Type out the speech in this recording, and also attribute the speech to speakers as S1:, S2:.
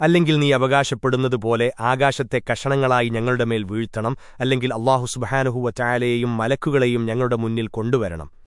S1: അല്ലെങ്കിൽ നീ അവകാശപ്പെടുന്നതുപോലെ ആകാശത്തെ കഷണങ്ങളായി ഞങ്ങളുടെ മേൽ വീഴ്ത്തണം അല്ലെങ്കിൽ അള്ളാഹു സുബാനുഹുവ ചായാലയെയും മലക്കുകളെയും ഞങ്ങളുടെ മുന്നിൽ കൊണ്ടുവരണം.